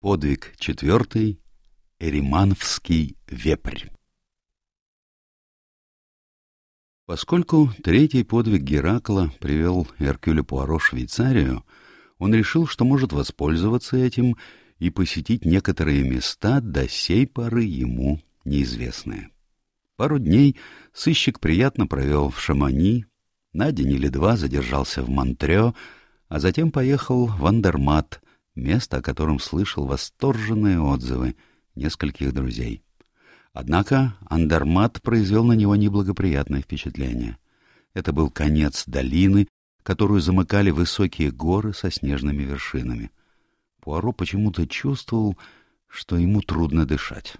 Подвиг четвертый. Эримановский вепрь. Поскольку третий подвиг Геракла привел Эркюля Пуаро в Швейцарию, он решил, что может воспользоваться этим и посетить некоторые места, до сей поры ему неизвестные. Пару дней сыщик приятно провел в Шамани, на день или два задержался в Монтрео, а затем поехал в Андермат — место, о котором слышал восторженные отзывы нескольких друзей. Однако Андермат произвел на него неблагоприятное впечатление. Это был конец долины, которую замыкали высокие горы со снежными вершинами. Пуаро почему-то чувствовал, что ему трудно дышать.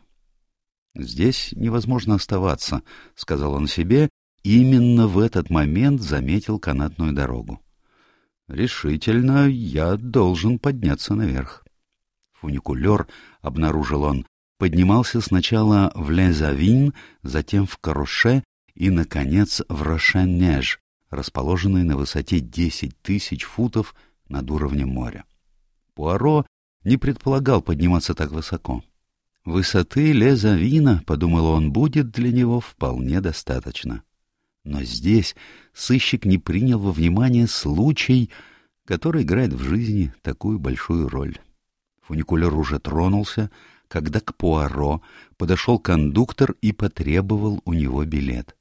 «Здесь невозможно оставаться», — сказал он себе, и именно в этот момент заметил канатную дорогу. Решительно я должен подняться наверх. Фуникулер, обнаружил он, поднимался сначала в Лезавин, затем в Каруше и, наконец, в Рошенеж, расположенный на высоте 10 тысяч футов над уровнем моря. Пуаро не предполагал подниматься так высоко. Высоты Лезавина, подумал он, будет для него вполне достаточно. Но здесь сыщик не принял во внимание случай, который играет в жизни такую большую роль. Фуникулер уже тронулся, когда к Пуаро подошел кондуктор и потребовал у него билет.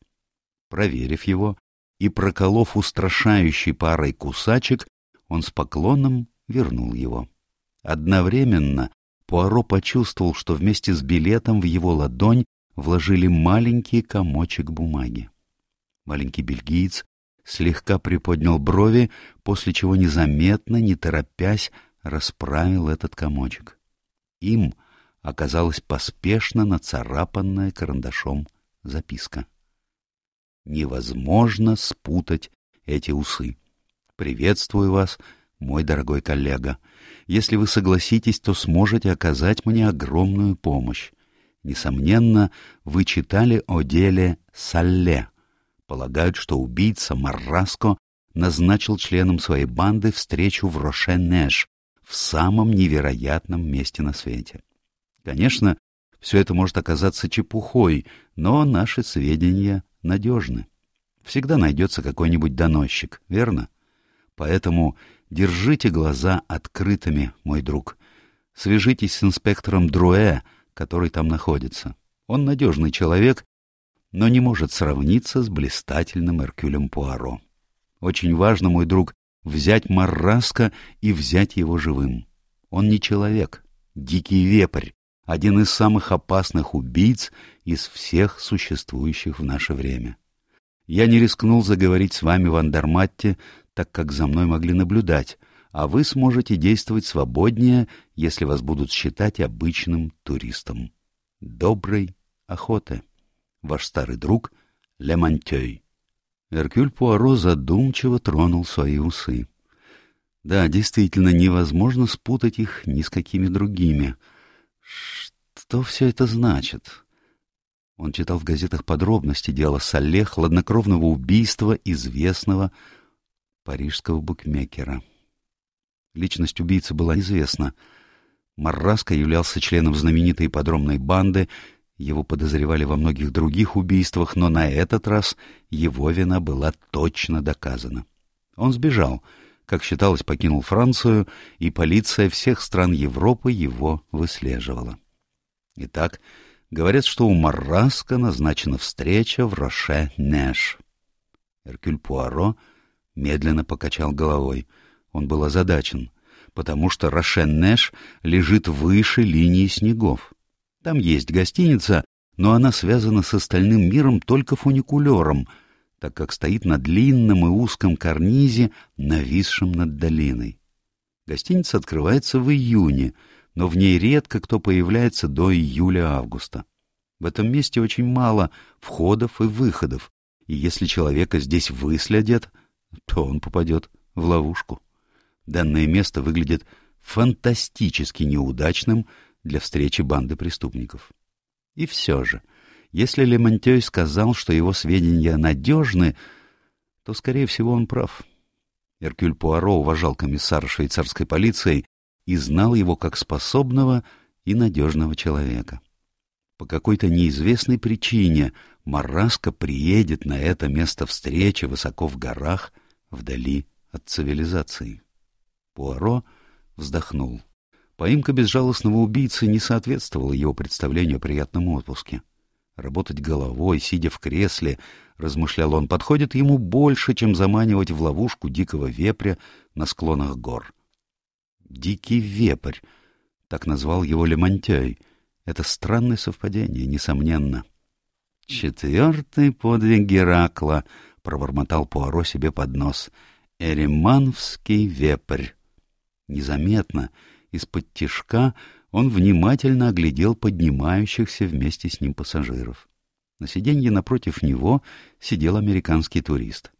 Проверив его и проколов устрашающей парой кусачек, он с поклоном вернул его. Одновременно Пуаро почувствовал, что вместе с билетом в его ладонь вложили маленький комочек бумаги. Маленький бельгиец слегка приподнял брови, после чего незаметно, не торопясь, расправил этот комочек. Им оказалась поспешно нацарапанная карандашом записка. Невозможно спутать эти усы. Приветствую вас, мой дорогой коллега. Если вы согласитесь, то сможете оказать мне огромную помощь. Несомненно, вы читали о деле Салле, Полагают, что убийца Марраско назначил членам своей банды встречу в Рошенеш, в самом невероятном месте на свете. Конечно, все это может оказаться чепухой, но наши сведения надежны. Всегда найдется какой-нибудь доносчик, верно? Поэтому держите глаза открытыми, мой друг. Свяжитесь с инспектором Друэ, который там находится. Он надежный человек но не может сравниться с блистательным Эркюлем Пуаро. Очень важно, мой друг, взять Марраска и взять его живым. Он не человек, дикий вепрь, один из самых опасных убийц из всех существующих в наше время. Я не рискнул заговорить с вами в Андерматте, так как за мной могли наблюдать, а вы сможете действовать свободнее, если вас будут считать обычным туристом. Доброй охоты! Ваш старый друг Лемонтей. Эркюль Пуаро задумчиво тронул свои усы. Да, действительно, невозможно спутать их ни с какими другими. Что все это значит? Он читал в газетах подробности дела Салле хладнокровного убийства известного парижского букмекера. Личность убийцы была известна. Марраско являлся членом знаменитой подромной банды его подозревали во многих других убийствах, но на этот раз его вина была точно доказана. Он сбежал, как считалось, покинул Францию, и полиция всех стран Европы его выслеживала. Итак, говорят, что у Марраска назначена встреча в Роше-Неш. Эркюль Пуаро медленно покачал головой. Он был озадачен, потому что Роше-Неш лежит выше линии снегов. Там есть гостиница, но она связана с остальным миром только фуникулером, так как стоит на длинном и узком карнизе, нависшем над долиной. Гостиница открывается в июне, но в ней редко кто появляется до июля-августа. В этом месте очень мало входов и выходов, и если человека здесь выследят, то он попадет в ловушку. Данное место выглядит фантастически неудачным для встречи банды преступников. И все же, если Лемонтей сказал, что его сведения надежны, то, скорее всего, он прав. Эркюль Пуаро уважал комиссара швейцарской полиции и знал его как способного и надежного человека. По какой-то неизвестной причине Мараско приедет на это место встречи высоко в горах, вдали от цивилизации. Пуаро вздохнул. Поимка безжалостного убийцы не соответствовала его представлению о приятном отпуске. Работать головой, сидя в кресле, размышлял он, подходит ему больше, чем заманивать в ловушку дикого вепря на склонах гор. «Дикий вепрь», — так назвал его Лемонтей. Это странное совпадение, несомненно. «Четвертый подвиг Геракла», — пробормотал Пуаро себе под нос. «Эримановский вепрь». Незаметно, из-под тишка, он внимательно оглядел поднимающихся вместе с ним пассажиров. На сиденье напротив него сидел американский турист.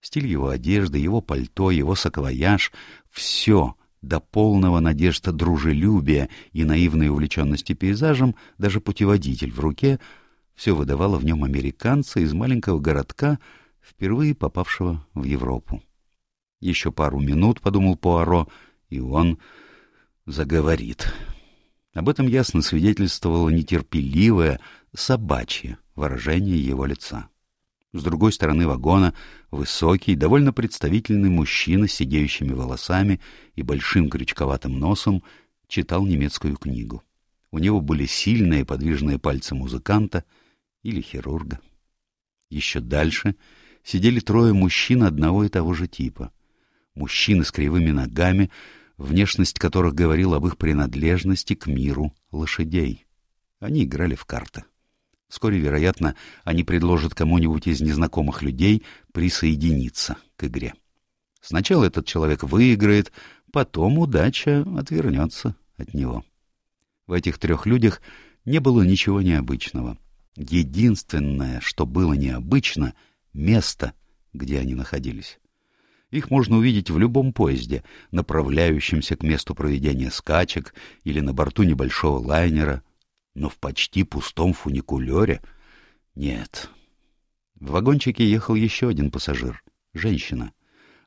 Стиль его одежды, его пальто, его саквояж — все до полного надежда дружелюбия и наивной увлеченности пейзажем, даже путеводитель в руке — все выдавало в нем американца из маленького городка, впервые попавшего в Европу. Еще пару минут, — подумал Пуаро, — и он заговорит. Об этом ясно свидетельствовало нетерпеливое, собачье выражение его лица. С другой стороны вагона высокий, довольно представительный мужчина с сидеющими волосами и большим крючковатым носом читал немецкую книгу. У него были сильные подвижные пальцы музыканта или хирурга. Еще дальше сидели трое мужчин одного и того же типа. Мужчины с кривыми ногами, внешность которых говорила об их принадлежности к миру лошадей. Они играли в карты. Вскоре, вероятно, они предложат кому-нибудь из незнакомых людей присоединиться к игре. Сначала этот человек выиграет, потом удача отвернется от него. В этих трех людях не было ничего необычного. Единственное, что было необычно — место, где они находились. Их можно увидеть в любом поезде, направляющемся к месту проведения скачек или на борту небольшого лайнера, но в почти пустом фуникулере нет. В вагончике ехал еще один пассажир — женщина.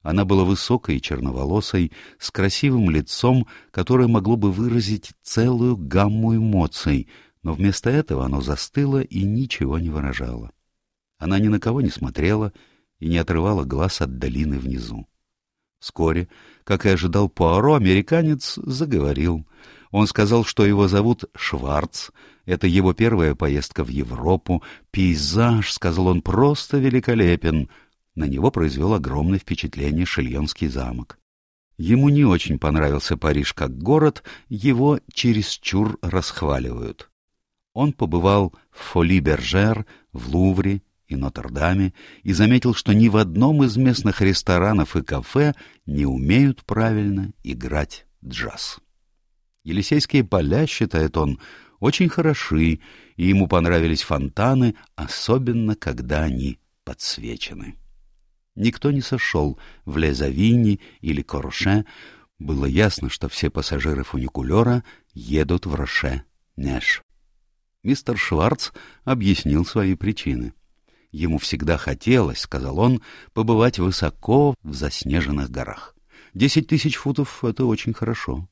Она была высокой и черноволосой, с красивым лицом, которое могло бы выразить целую гамму эмоций, но вместо этого оно застыло и ничего не выражало. Она ни на кого не смотрела и не отрывала глаз от долины внизу. Вскоре, как и ожидал Пуаро, американец заговорил. Он сказал, что его зовут Шварц, это его первая поездка в Европу. Пейзаж, — сказал он, — просто великолепен. На него произвел огромное впечатление Шильонский замок. Ему не очень понравился Париж как город, его чересчур расхваливают. Он побывал в Фоли-Бержер, в Лувре, и Нотр-Даме и заметил, что ни в одном из местных ресторанов и кафе не умеют правильно играть джаз. Елисейские поля, считает он, очень хороши, и ему понравились фонтаны, особенно когда они подсвечены. Никто не сошел в Лезавини или Корше. Было ясно, что все пассажиры фуникулера едут в Роше-Неш. Мистер Шварц объяснил свои причины. Ему всегда хотелось, — сказал он, — побывать высоко в заснеженных горах. Десять тысяч футов — это очень хорошо.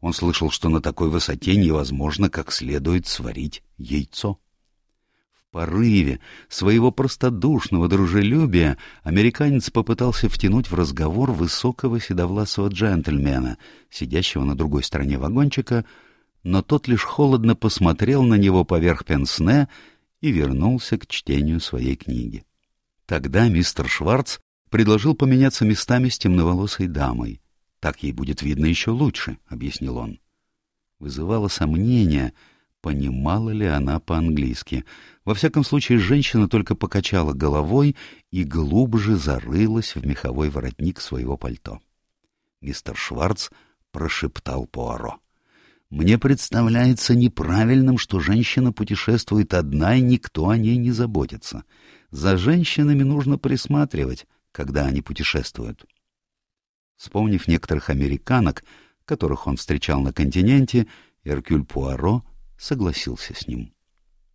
Он слышал, что на такой высоте невозможно как следует сварить яйцо. В порыве своего простодушного дружелюбия американец попытался втянуть в разговор высокого седовласого джентльмена, сидящего на другой стороне вагончика, но тот лишь холодно посмотрел на него поверх пенсне и вернулся к чтению своей книги. Тогда мистер Шварц предложил поменяться местами с темноволосой дамой. «Так ей будет видно еще лучше», — объяснил он. Вызывало сомнение, понимала ли она по-английски. Во всяком случае, женщина только покачала головой и глубже зарылась в меховой воротник своего пальто. Мистер Шварц прошептал Пуаро. Мне представляется неправильным, что женщина путешествует одна, и никто о ней не заботится. За женщинами нужно присматривать, когда они путешествуют. Вспомнив некоторых американок, которых он встречал на континенте, Эркюль Пуаро согласился с ним.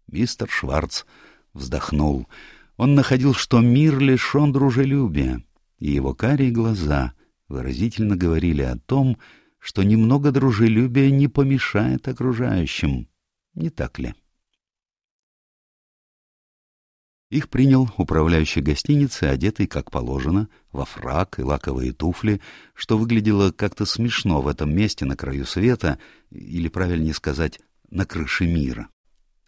Мистер Шварц вздохнул. Он находил, что мир лишен дружелюбия, и его карие глаза выразительно говорили о том, что немного дружелюбия не помешает окружающим. Не так ли? Их принял управляющий гостиницы, одетый, как положено, во фрак и лаковые туфли, что выглядело как-то смешно в этом месте на краю света, или, правильнее сказать, на крыше мира.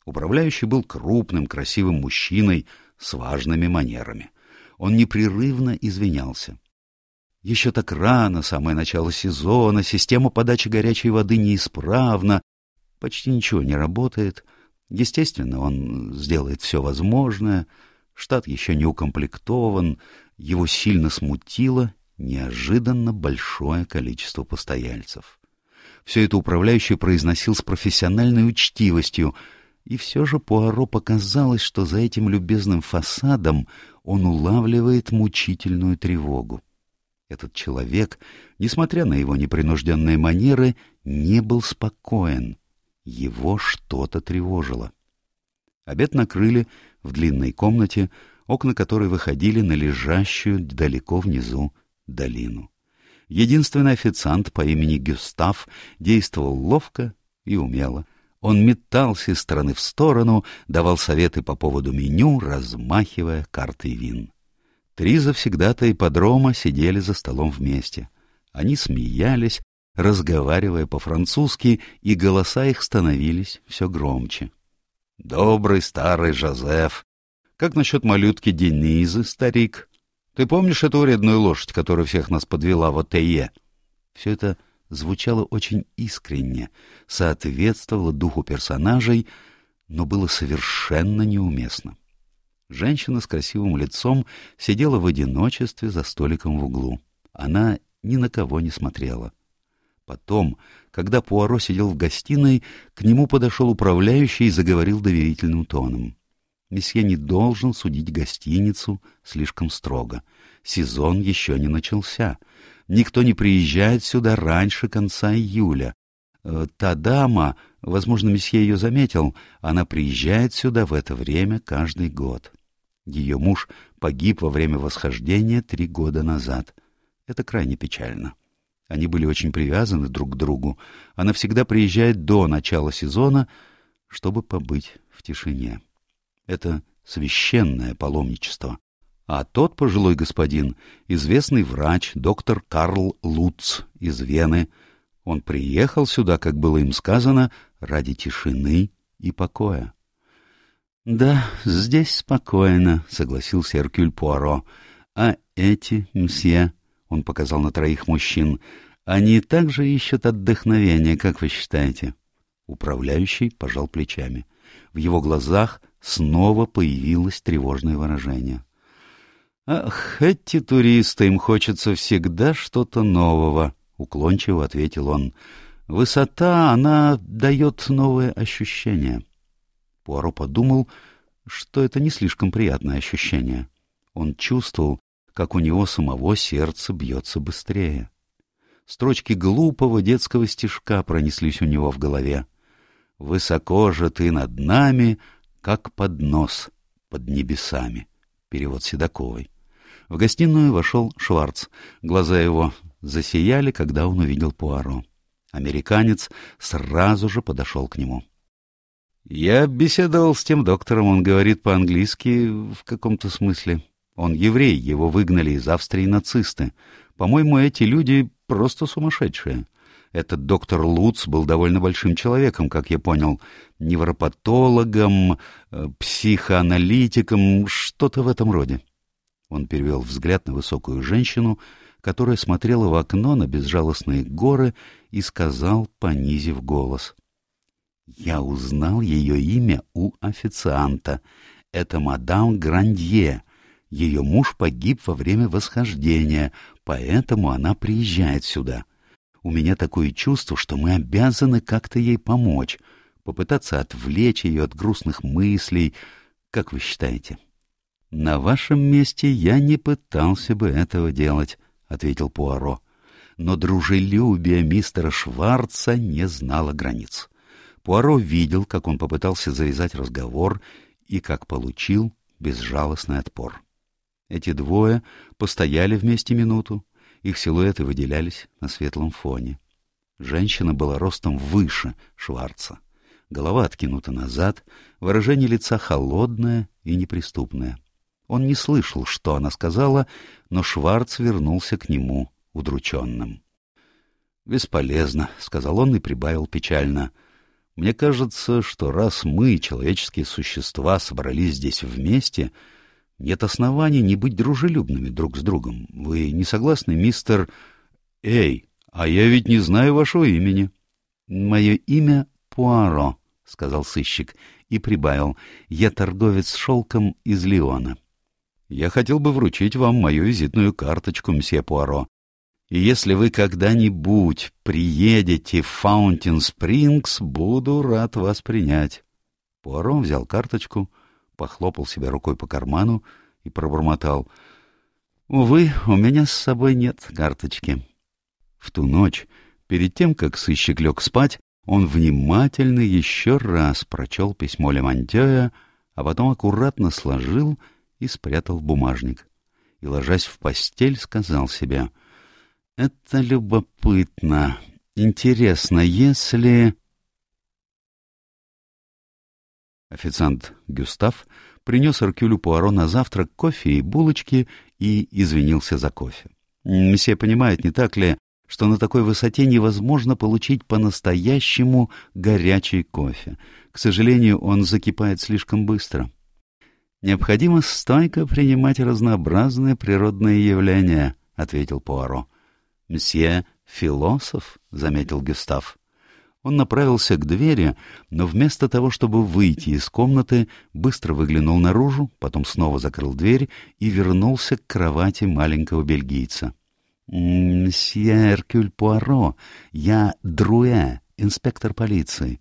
Управляющий был крупным, красивым мужчиной с важными манерами. Он непрерывно извинялся. Еще так рано, самое начало сезона, система подачи горячей воды неисправна, почти ничего не работает. Естественно, он сделает все возможное. Штат еще не укомплектован. Его сильно смутило неожиданно большое количество постояльцев. Все это управляющий произносил с профессиональной учтивостью, и все же Пуаро показалось, что за этим любезным фасадом он улавливает мучительную тревогу. Этот человек, несмотря на его непринужденные манеры, не был спокоен. Его что-то тревожило. Обед накрыли в длинной комнате, окна которой выходили на лежащую далеко внизу долину. Единственный официант по имени Гюстав действовал ловко и умело. Он метался из стороны в сторону, давал советы по поводу меню, размахивая картой вин. Три завсегдата ипподрома сидели за столом вместе. Они смеялись, разговаривая по-французски, и голоса их становились все громче. «Добрый старый Жозеф! Как насчет малютки Денизы, старик? Ты помнишь эту вредную лошадь, которая всех нас подвела в ОТЕ?» Все это звучало очень искренне, соответствовало духу персонажей, но было совершенно неуместно. Женщина с красивым лицом сидела в одиночестве за столиком в углу. Она ни на кого не смотрела. Потом, когда Пуаро сидел в гостиной, к нему подошел управляющий и заговорил доверительным тоном. Месье не должен судить гостиницу слишком строго. Сезон еще не начался. Никто не приезжает сюда раньше конца июля. Э, та дама, возможно, месье ее заметил, она приезжает сюда в это время каждый год. Ее муж погиб во время восхождения три года назад. Это крайне печально. Они были очень привязаны друг к другу. Она всегда приезжает до начала сезона, чтобы побыть в тишине. Это священное паломничество. А тот пожилой господин — известный врач, доктор Карл Луц из Вены. Он приехал сюда, как было им сказано, ради тишины и покоя. «Да, здесь спокойно», — согласился Эркюль Пуаро. «А эти, мсье?» — он показал на троих мужчин. «Они также ищут отдохновения, как вы считаете?» Управляющий пожал плечами. В его глазах снова появилось тревожное выражение. «Ах, эти туристы, им хочется всегда что-то нового», — уклончиво ответил он. «Высота, она дает новые ощущения». Пуаро подумал, что это не слишком приятное ощущение. Он чувствовал, как у него самого сердце бьется быстрее. Строчки глупого детского стишка пронеслись у него в голове. «Высоко же ты над нами, как поднос под небесами». Перевод Седоковой. В гостиную вошел Шварц. Глаза его засияли, когда он увидел Пуаро. Американец сразу же подошел к нему. Я беседовал с тем доктором, он говорит по-английски в каком-то смысле. Он еврей, его выгнали из Австрии нацисты. По-моему, эти люди просто сумасшедшие. Этот доктор Луц был довольно большим человеком, как я понял, невропатологом, э, психоаналитиком, что-то в этом роде. Он перевел взгляд на высокую женщину, которая смотрела в окно на безжалостные горы и сказал, понизив голос — я узнал ее имя у официанта. Это мадам Грандье. Ее муж погиб во время восхождения, поэтому она приезжает сюда. У меня такое чувство, что мы обязаны как-то ей помочь, попытаться отвлечь ее от грустных мыслей. Как вы считаете? — На вашем месте я не пытался бы этого делать, — ответил Пуаро. Но дружелюбие мистера Шварца не знало границ. Пуаро видел, как он попытался завязать разговор и как получил безжалостный отпор. Эти двое постояли вместе минуту, их силуэты выделялись на светлом фоне. Женщина была ростом выше Шварца. Голова откинута назад, выражение лица холодное и неприступное. Он не слышал, что она сказала, но Шварц вернулся к нему удрученным. «Бесполезно», — сказал он и прибавил печально. «Мне кажется, что раз мы, человеческие существа, собрались здесь вместе, нет оснований не быть дружелюбными друг с другом. Вы не согласны, мистер... Эй, а я ведь не знаю вашего имени». «Мое имя Пуаро», — сказал сыщик и прибавил. «Я торговец шелком из Лиона». «Я хотел бы вручить вам мою визитную карточку, мсье Пуаро. И если вы когда-нибудь приедете в Фаунтин Спрингс, буду рад вас принять». Пуаро взял карточку, похлопал себя рукой по карману и пробормотал. «Увы, у меня с собой нет карточки». В ту ночь, перед тем, как сыщик лег спать, он внимательно еще раз прочел письмо Лемонтея, а потом аккуратно сложил и спрятал в бумажник. И, ложась в постель, сказал себе, «Это любопытно. Интересно, если...» Официант Гюстав принес Аркюлю Пуаро на завтрак кофе и булочки и извинился за кофе. Месье понимает, не так ли, что на такой высоте невозможно получить по-настоящему горячий кофе. К сожалению, он закипает слишком быстро. «Необходимо стойко принимать разнообразные природные явления», — ответил Пуаро. «Мсье — философ», — заметил Гюстав. Он направился к двери, но вместо того, чтобы выйти из комнаты, быстро выглянул наружу, потом снова закрыл дверь и вернулся к кровати маленького бельгийца. «Мсье Эркюль Пуаро, я Друэ, инспектор полиции».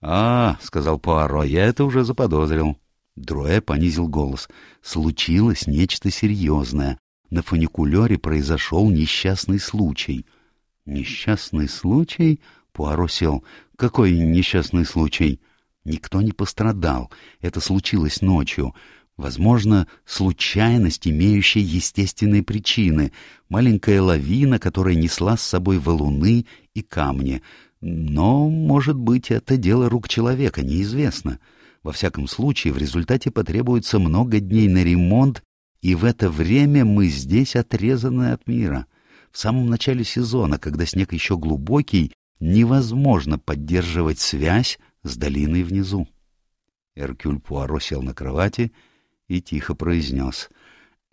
«А, — сказал Пуаро, — я это уже заподозрил». Друэ понизил голос. «Случилось нечто серьезное. На фуникулере произошел несчастный случай». «Несчастный случай?» — Пуаро сел. «Какой несчастный случай?» «Никто не пострадал. Это случилось ночью. Возможно, случайность, имеющая естественные причины, маленькая лавина, которая несла с собой валуны и камни. Но, может быть, это дело рук человека, неизвестно. Во всяком случае, в результате потребуется много дней на ремонт, и в это время мы здесь отрезаны от мира. В самом начале сезона, когда снег еще глубокий, невозможно поддерживать связь с долиной внизу. Эркюль Пуаро сел на кровати и тихо произнес.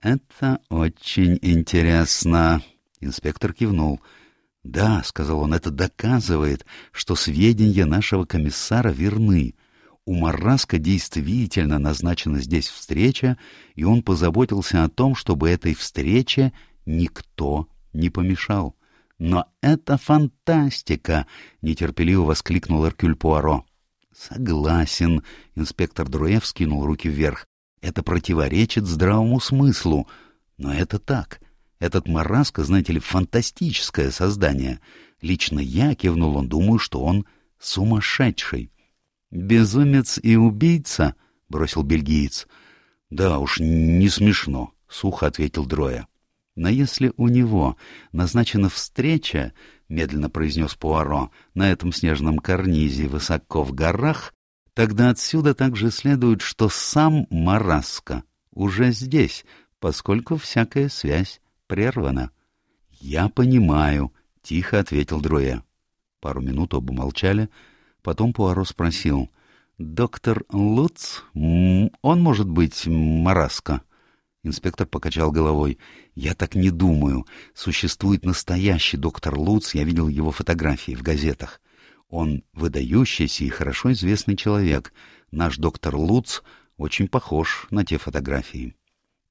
«Это очень интересно». Инспектор кивнул. «Да», — сказал он, — «это доказывает, что сведения нашего комиссара верны. У Марраска действительно назначена здесь встреча, и он позаботился о том, чтобы этой встрече никто не помешал». «Но это фантастика!» — нетерпеливо воскликнул Эркюль Пуаро. «Согласен», — инспектор Друев скинул руки вверх. Это противоречит здравому смыслу. Но это так. Этот Мараска, знаете ли, фантастическое создание. Лично я, кивнул он, думаю, что он сумасшедший. «Безумец и убийца?» — бросил бельгиец. «Да уж, не смешно», — сухо ответил Дроя. «Но если у него назначена встреча, — медленно произнес Пуаро, — на этом снежном карнизе высоко в горах, Тогда отсюда также следует, что сам Мараско уже здесь, поскольку всякая связь прервана. — Я понимаю, — тихо ответил Друэ. Пару минут оба молчали, потом Пуаро спросил. — Доктор Луц? Он может быть Мараско? Инспектор покачал головой. «Я так не думаю. Существует настоящий доктор Луц, я видел его фотографии в газетах. Он выдающийся и хорошо известный человек. Наш доктор Луц очень похож на те фотографии.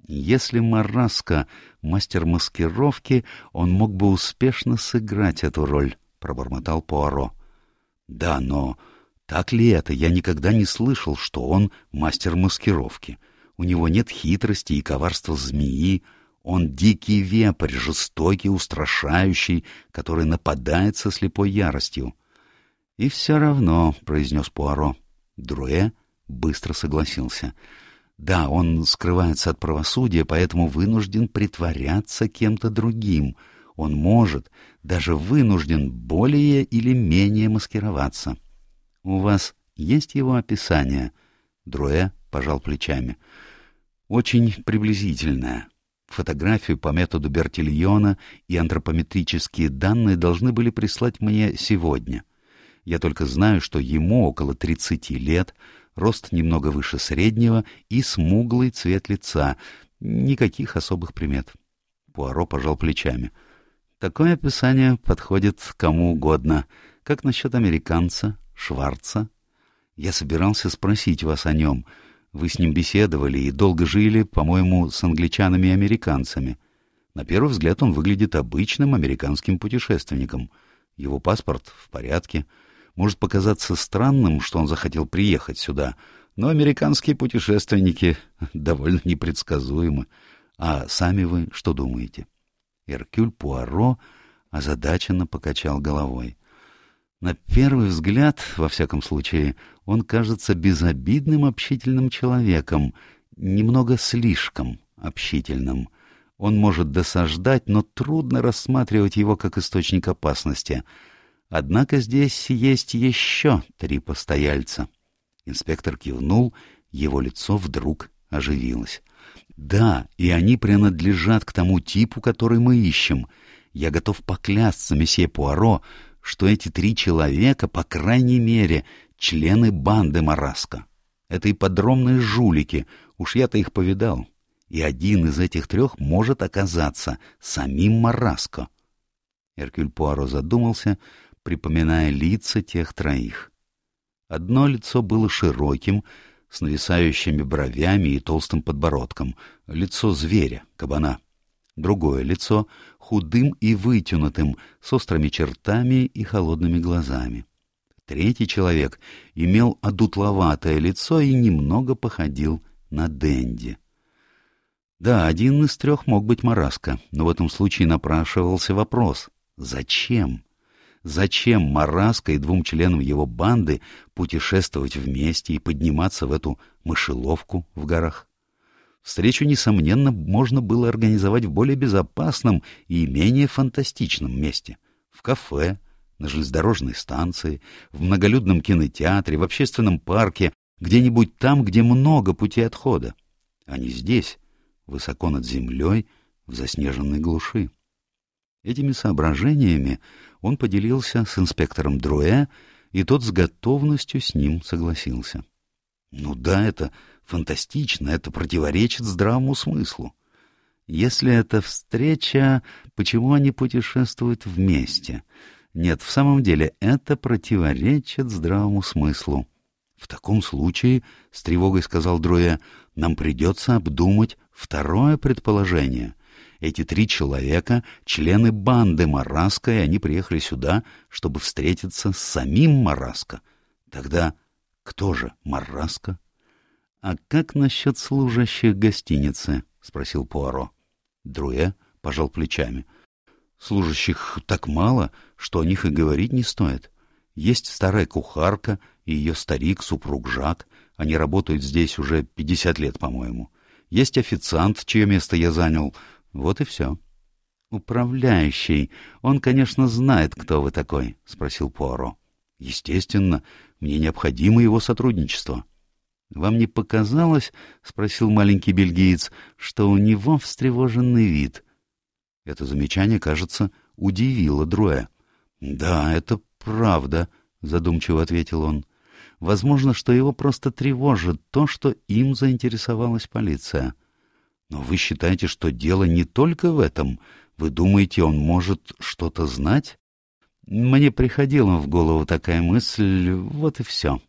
Если Мараско — мастер маскировки, он мог бы успешно сыграть эту роль, — пробормотал Пуаро. — Да, но так ли это? Я никогда не слышал, что он мастер маскировки. У него нет хитрости и коварства змеи. Он дикий вепрь, жестокий, устрашающий, который нападает со слепой яростью. «И все равно», — произнес Пуаро. Друэ быстро согласился. «Да, он скрывается от правосудия, поэтому вынужден притворяться кем-то другим. Он может, даже вынужден более или менее маскироваться. У вас есть его описание? Друэ пожал плечами. Очень приблизительное. Фотографию по методу Бертильона и антропометрические данные должны были прислать мне сегодня. Я только знаю, что ему около 30 лет, рост немного выше среднего и смуглый цвет лица. Никаких особых примет. Пуаро пожал плечами. — Такое описание подходит кому угодно. Как насчет американца, Шварца? Я собирался спросить вас о нем. Вы с ним беседовали и долго жили, по-моему, с англичанами и американцами. На первый взгляд он выглядит обычным американским путешественником. Его паспорт в порядке. Может показаться странным, что он захотел приехать сюда, но американские путешественники довольно непредсказуемы. А сами вы что думаете? — Эркюль Пуаро озадаченно покачал головой. На первый взгляд, во всяком случае, он кажется безобидным общительным человеком, немного слишком общительным. Он может досаждать, но трудно рассматривать его как источник опасности. Однако здесь есть еще три постояльца. Инспектор кивнул, его лицо вдруг оживилось. Да, и они принадлежат к тому типу, который мы ищем. Я готов поклясться, месье Пуаро, что эти три человека, по крайней мере, члены банды Мараска. Это ипподромные жулики, уж я-то их повидал. И один из этих трех может оказаться самим Мараско. Эркюль Пуаро задумался, припоминая лица тех троих. Одно лицо было широким, с нависающими бровями и толстым подбородком, лицо зверя, кабана. Другое лицо худым и вытянутым, с острыми чертами и холодными глазами. Третий человек имел одутловатое лицо и немного походил на Дэнди. Да, один из трех мог быть Мараска, но в этом случае напрашивался вопрос — зачем? Зачем Мараска и двум членам его банды путешествовать вместе и подниматься в эту мышеловку в горах? Встречу, несомненно, можно было организовать в более безопасном и менее фантастичном месте. В кафе, на железнодорожной станции, в многолюдном кинотеатре, в общественном парке, где-нибудь там, где много путей отхода. А не здесь, высоко над землей, в заснеженной глуши. Этими соображениями он поделился с инспектором Друэ, и тот с готовностью с ним согласился. Ну да, это фантастично, это противоречит здравому смыслу. Если это встреча, почему они путешествуют вместе? Нет, в самом деле, это противоречит здравому смыслу. В таком случае, — с тревогой сказал Друэ, — нам придется обдумать второе предположение — эти три человека — члены банды Мараска, и они приехали сюда, чтобы встретиться с самим Мараско. Тогда кто же Мараска? — А как насчет служащих гостиницы? — спросил Пуаро. Друэ пожал плечами. — Служащих так мало, что о них и говорить не стоит. Есть старая кухарка и ее старик, супруг Жак. Они работают здесь уже пятьдесят лет, по-моему. Есть официант, чье место я занял, вот и все. «Управляющий. Он, конечно, знает, кто вы такой», — спросил Пуаро. «Естественно, мне необходимо его сотрудничество». «Вам не показалось, — спросил маленький бельгиец, — что у него встревоженный вид?» Это замечание, кажется, удивило Друэ. «Да, это правда», — задумчиво ответил он. «Возможно, что его просто тревожит то, что им заинтересовалась полиция». Но вы считаете, что дело не только в этом? Вы думаете, он может что-то знать? Мне приходила в голову такая мысль, вот и все.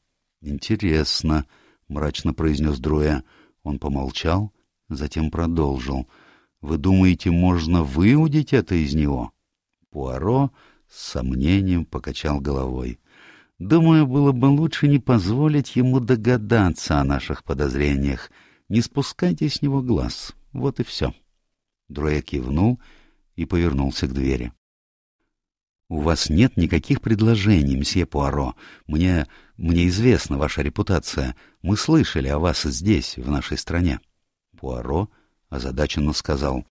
Интересно, — мрачно произнес Друя. Он помолчал, затем продолжил. Вы думаете, можно выудить это из него? Пуаро с сомнением покачал головой. Думаю, было бы лучше не позволить ему догадаться о наших подозрениях. Не спускайте с него глаз. Вот и все. Дроя кивнул и повернулся к двери. — У вас нет никаких предложений, мсье Пуаро. Мне... мне известна ваша репутация. Мы слышали о вас здесь, в нашей стране. Пуаро озадаченно сказал.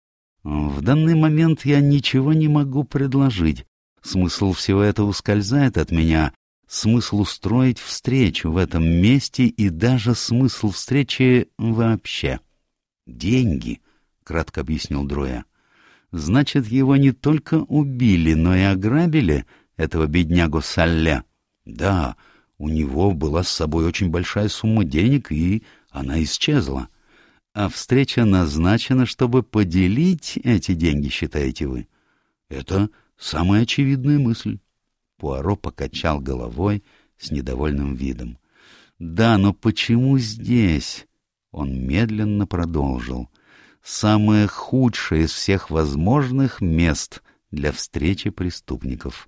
В данный момент я ничего не могу предложить. Смысл всего этого ускользает от меня. Смысл устроить встречу в этом месте и даже смысл встречи вообще. «Деньги», — кратко объяснил Дроя. «Значит, его не только убили, но и ограбили, этого беднягу Салля». «Да, у него была с собой очень большая сумма денег, и она исчезла». А встреча назначена, чтобы поделить эти деньги, считаете вы? Это самая очевидная мысль. Пуаро покачал головой с недовольным видом. Да, но почему здесь? Он медленно продолжил. Самое худшее из всех возможных мест для встречи преступников.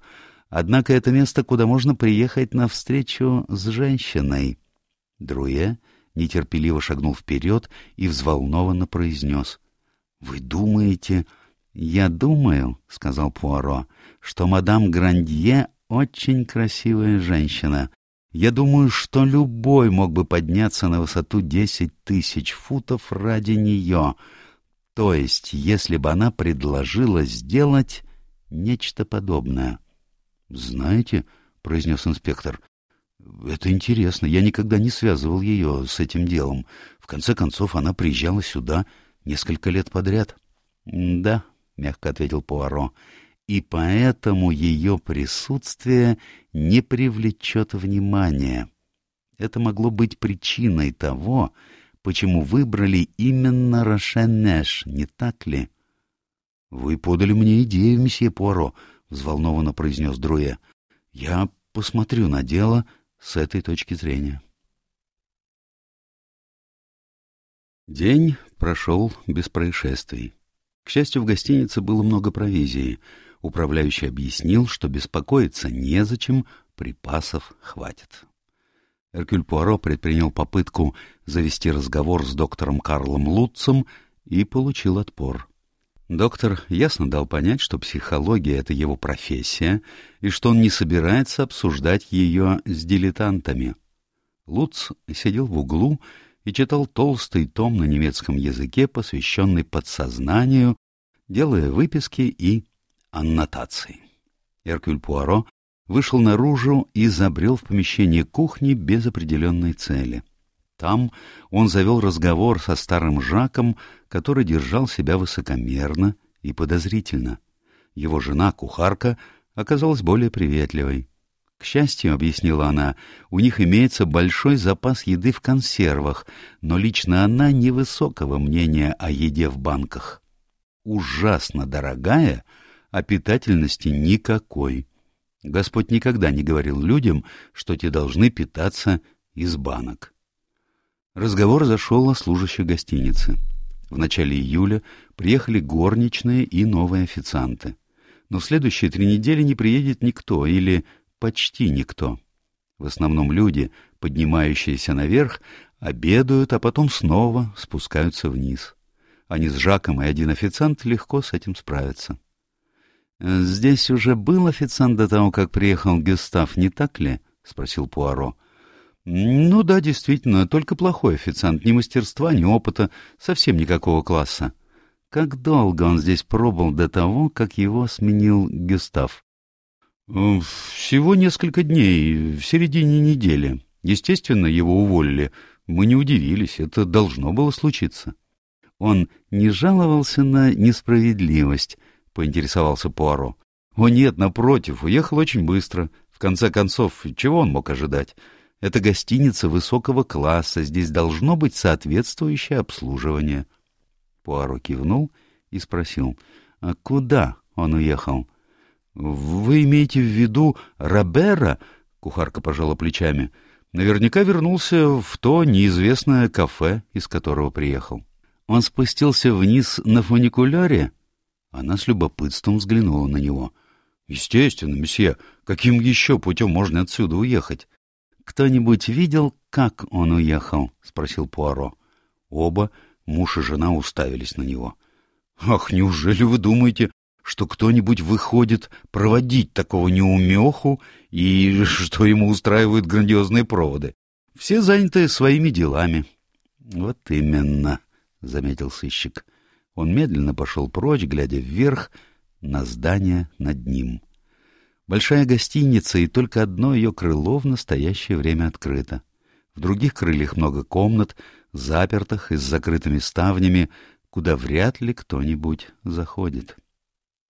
Однако это место, куда можно приехать на встречу с женщиной. Друе нетерпеливо шагнул вперед и взволнованно произнес. — Вы думаете... — Я думаю, — сказал Пуаро, — что мадам Грандье очень красивая женщина. Я думаю, что любой мог бы подняться на высоту десять тысяч футов ради нее. То есть, если бы она предложила сделать нечто подобное. — Знаете, — произнес инспектор, это интересно. Я никогда не связывал ее с этим делом. В конце концов, она приезжала сюда несколько лет подряд. — Да, — мягко ответил Пуаро, — и поэтому ее присутствие не привлечет внимания. Это могло быть причиной того, почему выбрали именно Рошенеш, не так ли? — Вы подали мне идею, месье Пуаро, — взволнованно произнес Друе. — Я посмотрю на дело с этой точки зрения. День прошел без происшествий. К счастью, в гостинице было много провизии. Управляющий объяснил, что беспокоиться незачем, припасов хватит. Эркюль Пуаро предпринял попытку завести разговор с доктором Карлом Лутцем и получил отпор. Доктор ясно дал понять, что психология — это его профессия, и что он не собирается обсуждать ее с дилетантами. Луц сидел в углу и читал толстый том на немецком языке, посвященный подсознанию, делая выписки и аннотации. Эркюль Пуаро вышел наружу и забрел в помещение кухни без определенной цели — там он завел разговор со старым Жаком, который держал себя высокомерно и подозрительно. Его жена, кухарка, оказалась более приветливой. К счастью, объяснила она, у них имеется большой запас еды в консервах, но лично она невысокого мнения о еде в банках. Ужасно дорогая, а питательности никакой. Господь никогда не говорил людям, что те должны питаться из банок. Разговор зашел о служащих гостиницы. В начале июля приехали горничные и новые официанты. Но в следующие три недели не приедет никто или почти никто. В основном люди, поднимающиеся наверх, обедают, а потом снова спускаются вниз. Они с Жаком и один официант легко с этим справятся. «Здесь уже был официант до того, как приехал Гюстав, не так ли?» — спросил Пуаро. Ну да, действительно, только плохой официант, ни мастерства, ни опыта, совсем никакого класса. Как долго он здесь пробыл до того, как его сменил Гюстав? Э, всего несколько дней, в середине недели. Естественно, его уволили. Мы не удивились, это должно было случиться. Он не жаловался на несправедливость, поинтересовался Пуаро. О нет, напротив, уехал очень быстро. В конце концов, чего он мог ожидать? Это гостиница высокого класса, здесь должно быть соответствующее обслуживание. Пуаро кивнул и спросил, а куда он уехал? — Вы имеете в виду Робера? — кухарка пожала плечами. — Наверняка вернулся в то неизвестное кафе, из которого приехал. Он спустился вниз на фуникуляре? Она с любопытством взглянула на него. — Естественно, месье, каким еще путем можно отсюда уехать? «Кто-нибудь видел, как он уехал?» — спросил Пуаро. Оба, муж и жена, уставились на него. «Ах, неужели вы думаете, что кто-нибудь выходит проводить такого неумеху и что ему устраивают грандиозные проводы? Все заняты своими делами». «Вот именно», — заметил сыщик. Он медленно пошел прочь, глядя вверх на здание над ним. Большая гостиница, и только одно ее крыло в настоящее время открыто. В других крыльях много комнат, запертых и с закрытыми ставнями, куда вряд ли кто-нибудь заходит.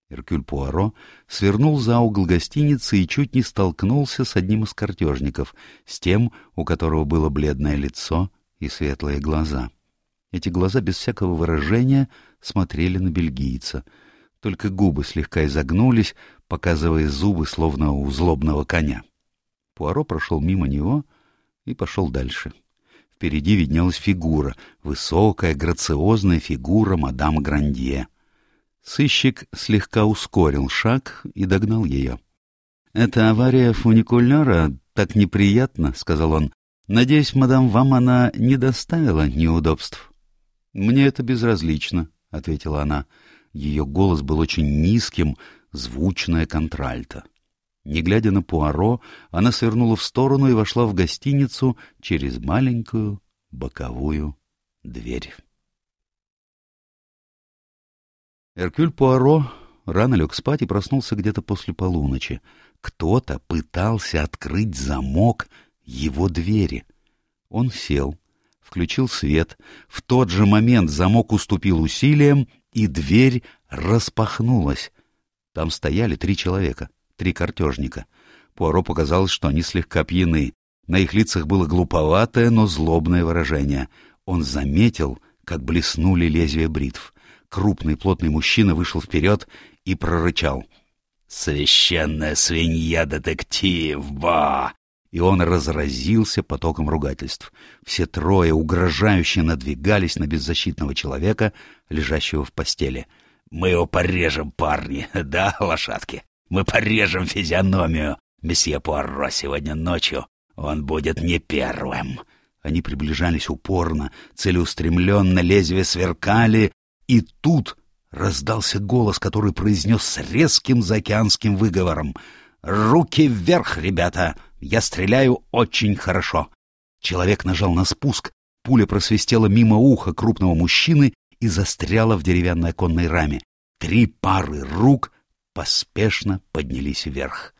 Эркюль Пуаро свернул за угол гостиницы и чуть не столкнулся с одним из картежников, с тем, у которого было бледное лицо и светлые глаза. Эти глаза без всякого выражения смотрели на бельгийца. Только губы слегка изогнулись, показывая зубы, словно у злобного коня. Пуаро прошел мимо него и пошел дальше. Впереди виднелась фигура, высокая, грациозная фигура мадам Грандье. Сыщик слегка ускорил шаг и догнал ее. — «Эта авария фуникулера так неприятна», — сказал он. «Надеюсь, мадам, вам она не доставила неудобств?» «Мне это безразлично», — ответила она. Ее голос был очень низким, звучная контральта. Не глядя на Пуаро, она свернула в сторону и вошла в гостиницу через маленькую боковую дверь. Эркюль Пуаро рано лег спать и проснулся где-то после полуночи. Кто-то пытался открыть замок его двери. Он сел, включил свет. В тот же момент замок уступил усилиям, и дверь распахнулась. Там стояли три человека, три картежника. Пуаро показалось, что они слегка пьяны. На их лицах было глуповатое, но злобное выражение. Он заметил, как блеснули лезвия бритв. Крупный плотный мужчина вышел вперед и прорычал. «Священная свинья, детектив, ба!» И он разразился потоком ругательств. Все трое угрожающе надвигались на беззащитного человека, лежащего в постели. «Мы его порежем, парни, да, лошадки? Мы порежем физиономию. Месье Пуарро сегодня ночью. Он будет не первым». Они приближались упорно, целеустремленно, лезвия сверкали, и тут раздался голос, который произнес с резким заокеанским выговором. «Руки вверх, ребята! Я стреляю очень хорошо!» Человек нажал на спуск, пуля просвистела мимо уха крупного мужчины и застряла в деревянной оконной раме. Три пары рук поспешно поднялись вверх.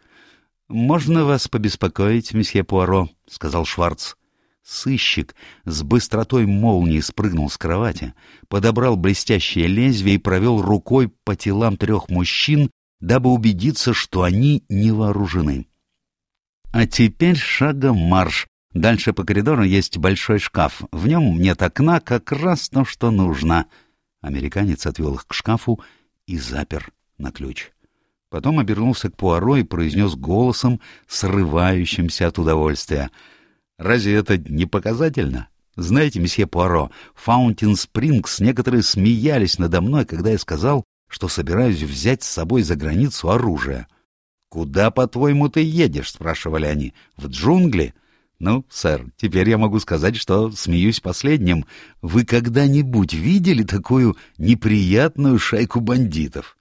«Можно вас побеспокоить, месье Пуаро?» — сказал Шварц. Сыщик с быстротой молнии спрыгнул с кровати, подобрал блестящее лезвие и провел рукой по телам трех мужчин, дабы убедиться, что они не вооружены. А теперь шагом марш. Дальше по коридору есть большой шкаф. В нем нет окна, как раз то, что нужно. Американец отвел их к шкафу и запер на ключ. Потом обернулся к Пуаро и произнес голосом, срывающимся от удовольствия — Разве это не показательно? Знаете, месье Пуаро, Фаунтин Спрингс некоторые смеялись надо мной, когда я сказал, что собираюсь взять с собой за границу оружие. «Куда, по-твоему, ты едешь?» — спрашивали они. «В джунгли?» «Ну, сэр, теперь я могу сказать, что смеюсь последним. Вы когда-нибудь видели такую неприятную шайку бандитов?»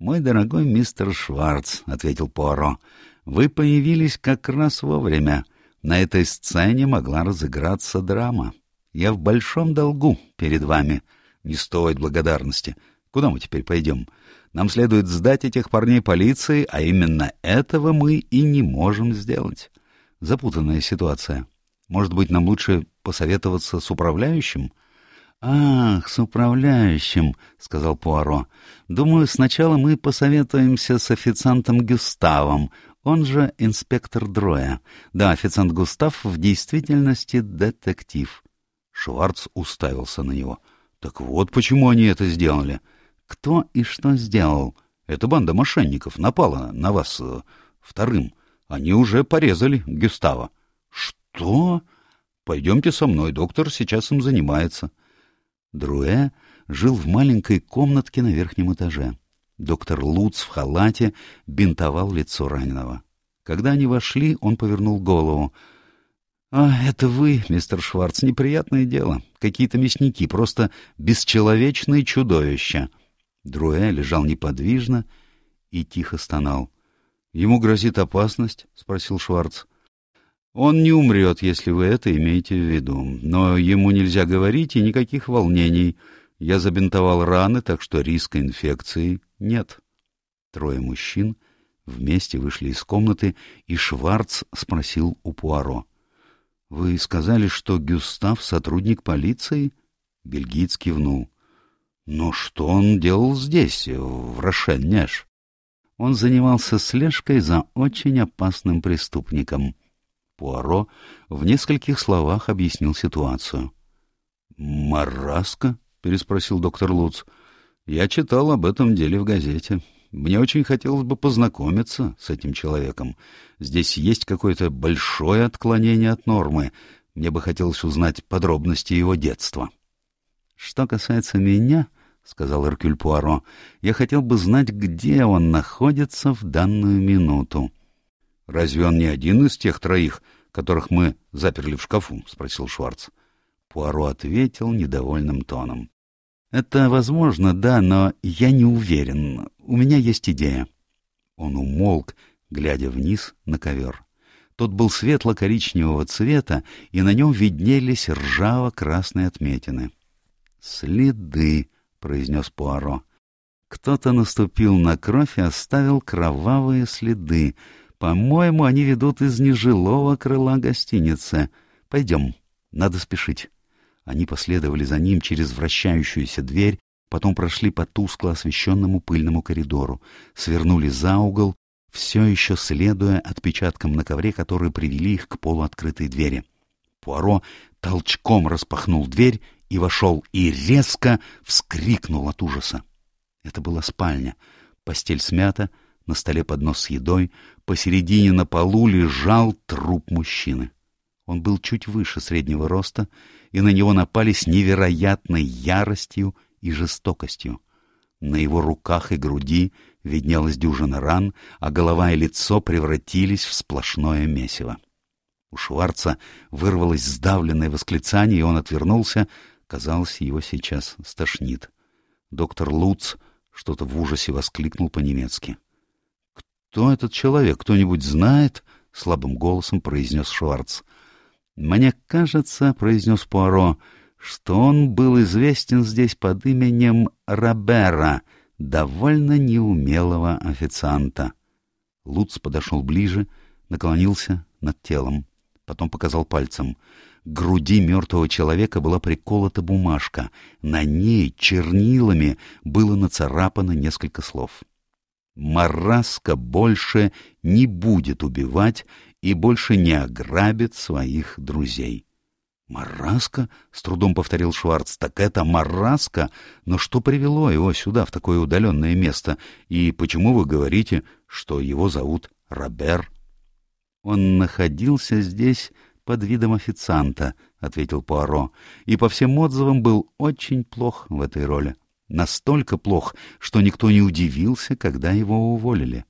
«Мой дорогой мистер Шварц», — ответил Пуаро, — «вы появились как раз вовремя. На этой сцене могла разыграться драма. Я в большом долгу перед вами. Не стоит благодарности. Куда мы теперь пойдем? Нам следует сдать этих парней полиции, а именно этого мы и не можем сделать. Запутанная ситуация. Может быть, нам лучше посоветоваться с управляющим? — Ах, с управляющим, — сказал Пуаро. — Думаю, сначала мы посоветуемся с официантом Гюставом. Он же инспектор Дроя. Да, официант Густав в действительности детектив. Шварц уставился на него. Так вот почему они это сделали. Кто и что сделал? Эта банда мошенников напала на вас э, вторым. Они уже порезали Гюстава. Что? Пойдемте со мной, доктор сейчас им занимается. Друэ жил в маленькой комнатке на верхнем этаже. Доктор Луц в халате бинтовал лицо раненого. Когда они вошли, он повернул голову. — А, это вы, мистер Шварц, неприятное дело. Какие-то мясники, просто бесчеловечные чудовища. Друэ лежал неподвижно и тихо стонал. — Ему грозит опасность? — спросил Шварц. — Он не умрет, если вы это имеете в виду. Но ему нельзя говорить и никаких волнений. Я забинтовал раны, так что риска инфекции нет. Трое мужчин вместе вышли из комнаты, и Шварц спросил у Пуаро. — Вы сказали, что Гюстав — сотрудник полиции? Бельгиец кивнул. — Но что он делал здесь, в Рошен-Неш? Он занимался слежкой за очень опасным преступником. Пуаро в нескольких словах объяснил ситуацию. «Мараска?» — переспросил доктор Луц. «Я читал об этом деле в газете. Мне очень хотелось бы познакомиться с этим человеком. Здесь есть какое-то большое отклонение от нормы. Мне бы хотелось узнать подробности его детства». «Что касается меня...» — сказал Эркюль Пуаро, — я хотел бы знать, где он находится в данную минуту. — Разве он не один из тех троих, которых мы заперли в шкафу? — спросил Шварц. Пуаро ответил недовольным тоном. — Это возможно, да, но я не уверен. У меня есть идея. Он умолк, глядя вниз на ковер. Тот был светло-коричневого цвета, и на нем виднелись ржаво-красные отметины. «Следы», произнес Пуаро. Кто-то наступил на кровь и оставил кровавые следы. По-моему, они ведут из нежилого крыла гостиницы. Пойдем, надо спешить. Они последовали за ним через вращающуюся дверь, потом прошли по тускло освещенному пыльному коридору, свернули за угол, все еще следуя отпечаткам на ковре, которые привели их к полуоткрытой двери. Пуаро толчком распахнул дверь и вошел, и резко вскрикнул от ужаса. Это была спальня. Постель смята, на столе поднос с едой, посередине на полу лежал труп мужчины. Он был чуть выше среднего роста, и на него напали с невероятной яростью и жестокостью. На его руках и груди виднелась дюжина ран, а голова и лицо превратились в сплошное месиво. У Шварца вырвалось сдавленное восклицание, и он отвернулся, Казалось, его сейчас стошнит. Доктор Луц что-то в ужасе воскликнул по-немецки. «Кто этот человек? Кто-нибудь знает?» — слабым голосом произнес Шварц. «Мне кажется, — произнес Пуаро, — что он был известен здесь под именем Робера, довольно неумелого официанта». Луц подошел ближе, наклонился над телом, потом показал пальцем — к груди мертвого человека была приколота бумажка. На ней чернилами было нацарапано несколько слов. «Мараска больше не будет убивать и больше не ограбит своих друзей». «Мараска?» — с трудом повторил Шварц. «Так это Мараска? Но что привело его сюда, в такое удаленное место? И почему вы говорите, что его зовут Робер?» «Он находился здесь под видом официанта, — ответил Пуаро, — и по всем отзывам был очень плох в этой роли. Настолько плох, что никто не удивился, когда его уволили.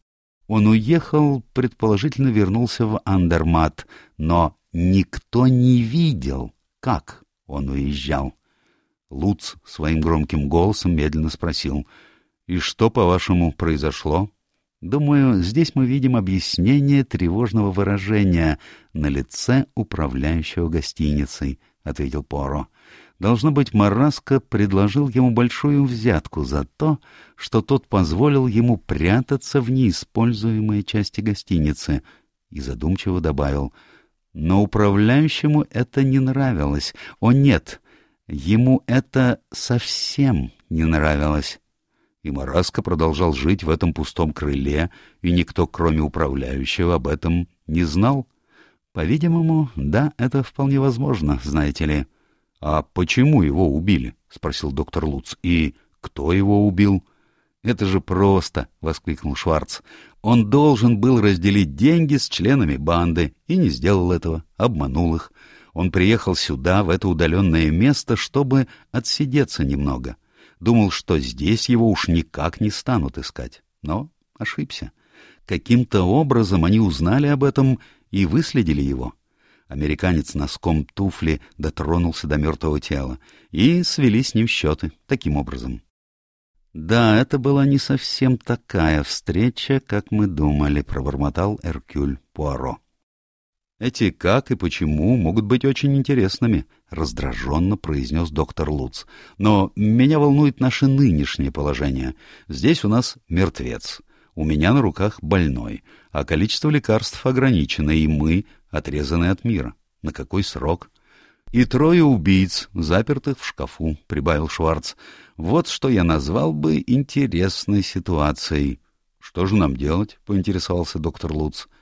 Он уехал, предположительно вернулся в Андермат, но никто не видел, как он уезжал. Луц своим громким голосом медленно спросил, «И что, по-вашему, произошло?» Думаю, здесь мы видим объяснение тревожного выражения на лице управляющего гостиницей, — ответил Поро. Должно быть, Мараско предложил ему большую взятку за то, что тот позволил ему прятаться в неиспользуемой части гостиницы, и задумчиво добавил, но управляющему это не нравилось. О нет, ему это совсем не нравилось. И Мараско продолжал жить в этом пустом крыле, и никто, кроме управляющего, об этом не знал. По-видимому, да, это вполне возможно, знаете ли. — А почему его убили? — спросил доктор Луц. — И кто его убил? — Это же просто! — воскликнул Шварц. — Он должен был разделить деньги с членами банды, и не сделал этого, обманул их. Он приехал сюда, в это удаленное место, чтобы отсидеться немного. Думал, что здесь его уж никак не станут искать. Но ошибся. Каким-то образом они узнали об этом и выследили его. Американец носком туфли дотронулся до мертвого тела и свели с ним счеты таким образом. «Да, это была не совсем такая встреча, как мы думали», — пробормотал Эркюль Пуаро. Эти «как» и «почему» могут быть очень интересными, — раздраженно произнес доктор Луц. Но меня волнует наше нынешнее положение. Здесь у нас мертвец. У меня на руках больной, а количество лекарств ограничено, и мы отрезаны от мира. На какой срок? И трое убийц, запертых в шкафу, — прибавил Шварц. Вот что я назвал бы интересной ситуацией. — Что же нам делать? — поинтересовался доктор Луц. —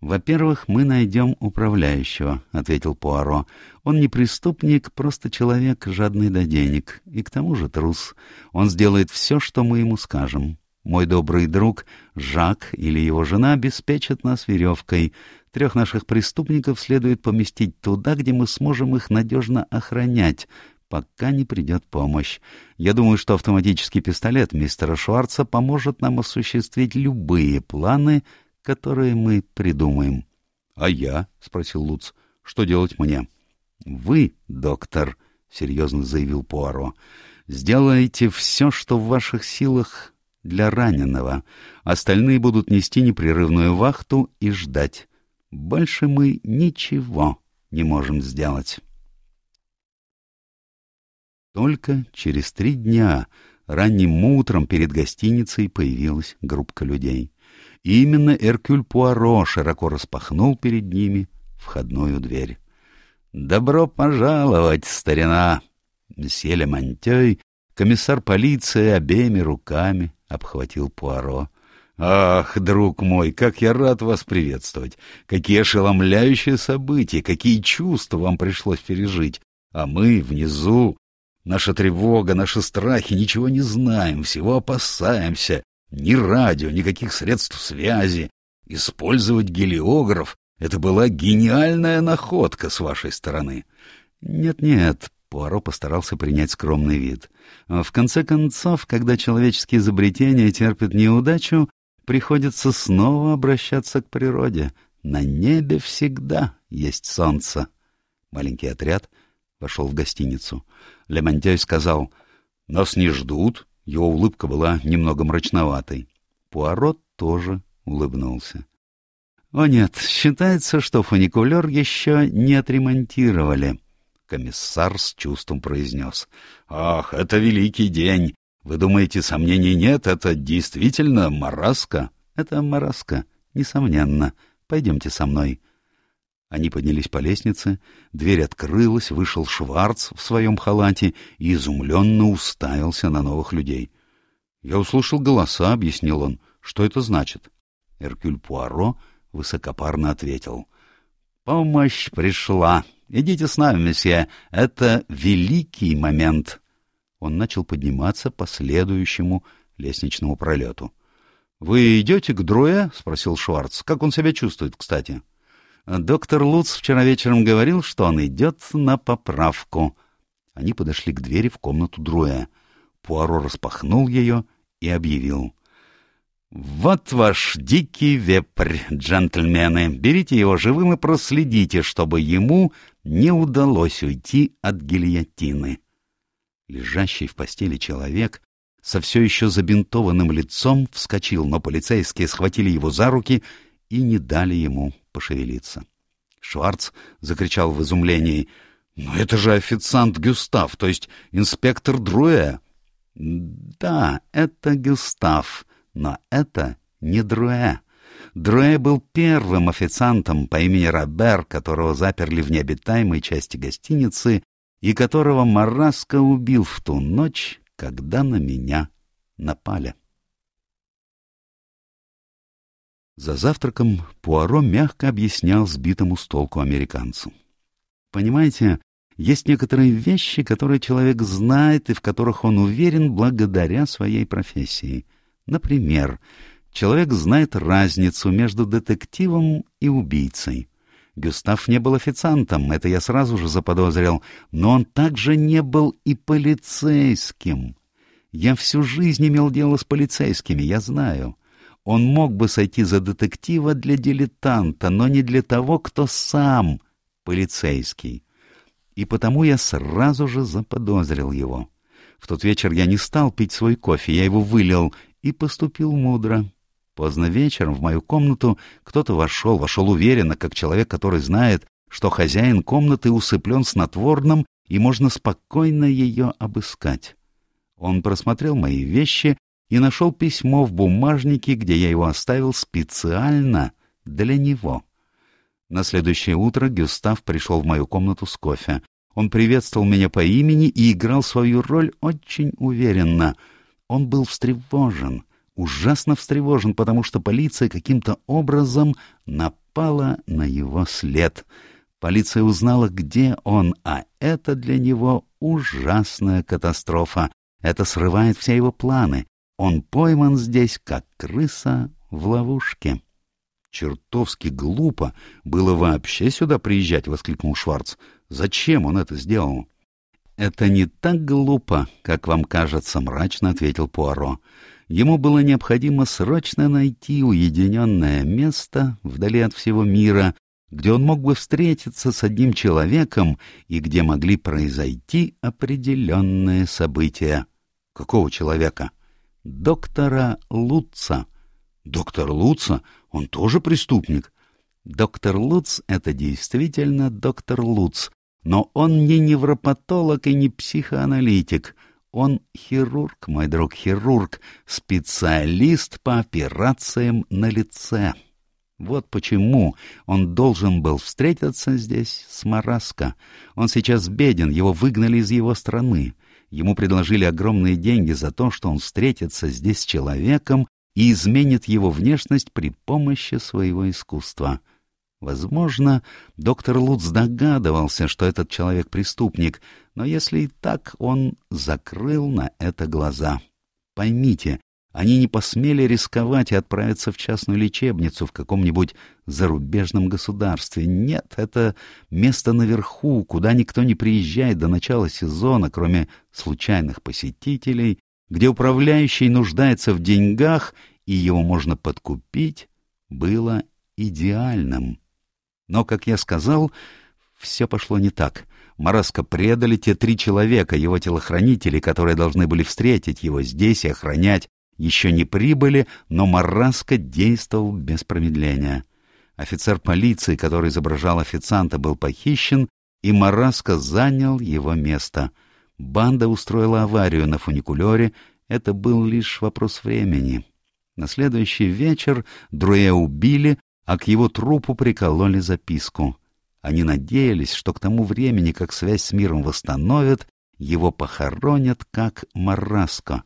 Во-первых, мы найдем управляющего, — ответил Пуаро. Он не преступник, просто человек, жадный до денег, и к тому же трус. Он сделает все, что мы ему скажем. Мой добрый друг Жак или его жена обеспечат нас веревкой. Трех наших преступников следует поместить туда, где мы сможем их надежно охранять, пока не придет помощь. Я думаю, что автоматический пистолет мистера Шварца поможет нам осуществить любые планы, которые мы придумаем. — А я? — спросил Луц. — Что делать мне? — Вы, доктор, — серьезно заявил Пуаро, — сделаете все, что в ваших силах для раненого. Остальные будут нести непрерывную вахту и ждать. Больше мы ничего не можем сделать. Только через три дня ранним утром перед гостиницей появилась группка людей. Именно Эркюль Пуаро широко распахнул перед ними входную дверь. «Добро пожаловать, старина!» Месье Лемонтей, комиссар полиции обеими руками обхватил Пуаро. «Ах, друг мой, как я рад вас приветствовать! Какие ошеломляющие события, какие чувства вам пришлось пережить! А мы внизу, наша тревога, наши страхи, ничего не знаем, всего опасаемся. Ни радио, никаких средств связи. Использовать гелиограф — это была гениальная находка с вашей стороны». «Нет-нет, Пуаро постарался принять скромный вид. В конце концов, когда человеческие изобретения терпят неудачу, приходится снова обращаться к природе. На небе всегда есть солнце. Маленький отряд вошел в гостиницу. Лемонтей сказал, «Нас не ждут». Его улыбка была немного мрачноватой. Пуаро тоже улыбнулся. «О нет, считается, что фуникулер еще не отремонтировали». Комиссар с чувством произнес. «Ах, это великий день! Вы думаете, сомнений нет? Это действительно Мараска?» «Это Мараска, несомненно. Пойдемте со мной». Они поднялись по лестнице, дверь открылась, вышел Шварц в своем халате и изумленно уставился на новых людей. «Я услышал голоса», — объяснил он. «Что это значит?» Эркюль Пуаро высокопарно ответил. «Помощь пришла. Идите с нами, месье. Это великий момент. Он начал подниматься по следующему лестничному пролету. — Вы идете к Друэ? — спросил Шварц. — Как он себя чувствует, кстати? Доктор Луц вчера вечером говорил, что он идет на поправку. Они подошли к двери в комнату Друэ. Пуаро распахнул ее и объявил. «Вот ваш дикий вепрь, джентльмены. Берите его живым и проследите, чтобы ему не удалось уйти от гильотины». Лежащий в постели человек со все еще забинтованным лицом вскочил, но полицейские схватили его за руки и не дали ему пошевелиться. Шварц закричал в изумлении. «Но это же официант Гюстав, то есть инспектор Друэ!» «Да, это Гюстав», но это не Друэ. Друэ был первым официантом по имени Робер, которого заперли в необитаемой части гостиницы и которого Мараско убил в ту ночь, когда на меня напали. За завтраком Пуаро мягко объяснял сбитому с толку американцу. Понимаете, есть некоторые вещи, которые человек знает и в которых он уверен благодаря своей профессии — Например, человек знает разницу между детективом и убийцей. Гюстав не был официантом, это я сразу же заподозрил, но он также не был и полицейским. Я всю жизнь имел дело с полицейскими, я знаю. Он мог бы сойти за детектива для дилетанта, но не для того, кто сам полицейский. И потому я сразу же заподозрил его. В тот вечер я не стал пить свой кофе, я его вылил и поступил мудро. Поздно вечером в мою комнату кто-то вошел, вошел уверенно, как человек, который знает, что хозяин комнаты усыплен снотворным и можно спокойно ее обыскать. Он просмотрел мои вещи и нашел письмо в бумажнике, где я его оставил специально для него. На следующее утро Гюстав пришел в мою комнату с кофе. Он приветствовал меня по имени и играл свою роль очень уверенно. Он был встревожен, ужасно встревожен, потому что полиция каким-то образом напала на его след. Полиция узнала, где он, а это для него ужасная катастрофа. Это срывает все его планы. Он пойман здесь, как крыса в ловушке. «Чертовски глупо было вообще сюда приезжать!» — воскликнул Шварц. «Зачем он это сделал?» «Это не так глупо, как вам кажется», — мрачно ответил Пуаро. Ему было необходимо срочно найти уединенное место вдали от всего мира, где он мог бы встретиться с одним человеком и где могли произойти определенные события. Какого человека? Доктора Луца. Доктор Луца? Он тоже преступник? Доктор Луц — это действительно доктор Луц, но он не невропатолог и не психоаналитик — он хирург, мой друг, хирург, специалист по операциям на лице. Вот почему он должен был встретиться здесь с Мараско. Он сейчас беден, его выгнали из его страны. Ему предложили огромные деньги за то, что он встретится здесь с человеком и изменит его внешность при помощи своего искусства. Возможно, доктор Луц догадывался, что этот человек преступник, но если и так, он закрыл на это глаза. Поймите, они не посмели рисковать и отправиться в частную лечебницу в каком-нибудь зарубежном государстве. Нет, это место наверху, куда никто не приезжает до начала сезона, кроме случайных посетителей, где управляющий нуждается в деньгах, и его можно подкупить, было идеальным. Но, как я сказал, все пошло не так. Мораско предали те три человека, его телохранители, которые должны были встретить его здесь и охранять, еще не прибыли, но Мараско действовал без промедления. Офицер полиции, который изображал официанта, был похищен, и Мараско занял его место. Банда устроила аварию на фуникулере, это был лишь вопрос времени. На следующий вечер Друэ убили, а к его трупу прикололи записку. Они надеялись, что к тому времени, как связь с миром восстановят, его похоронят как Мараско.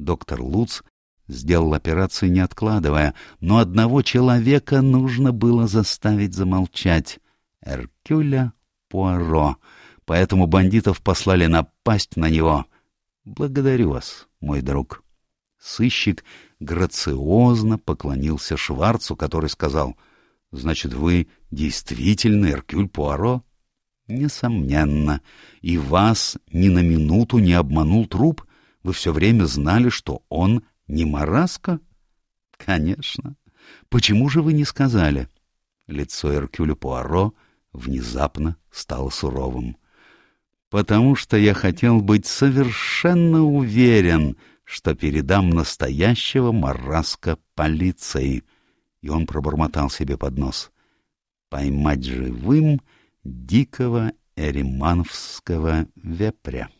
Доктор Луц сделал операцию не откладывая, но одного человека нужно было заставить замолчать — Эркюля Пуаро. Поэтому бандитов послали напасть на него. Благодарю вас, мой друг. Сыщик грациозно поклонился Шварцу, который сказал, «Значит, вы действительно Эркюль Пуаро?» «Несомненно. И вас ни на минуту не обманул труп? Вы все время знали, что он не Мараска?» «Конечно. Почему же вы не сказали?» Лицо Эркюля Пуаро внезапно стало суровым. «Потому что я хотел быть совершенно уверен, что передам настоящего Мараска полиции. И он пробормотал себе под нос. Поймать живым дикого эримановского вепря.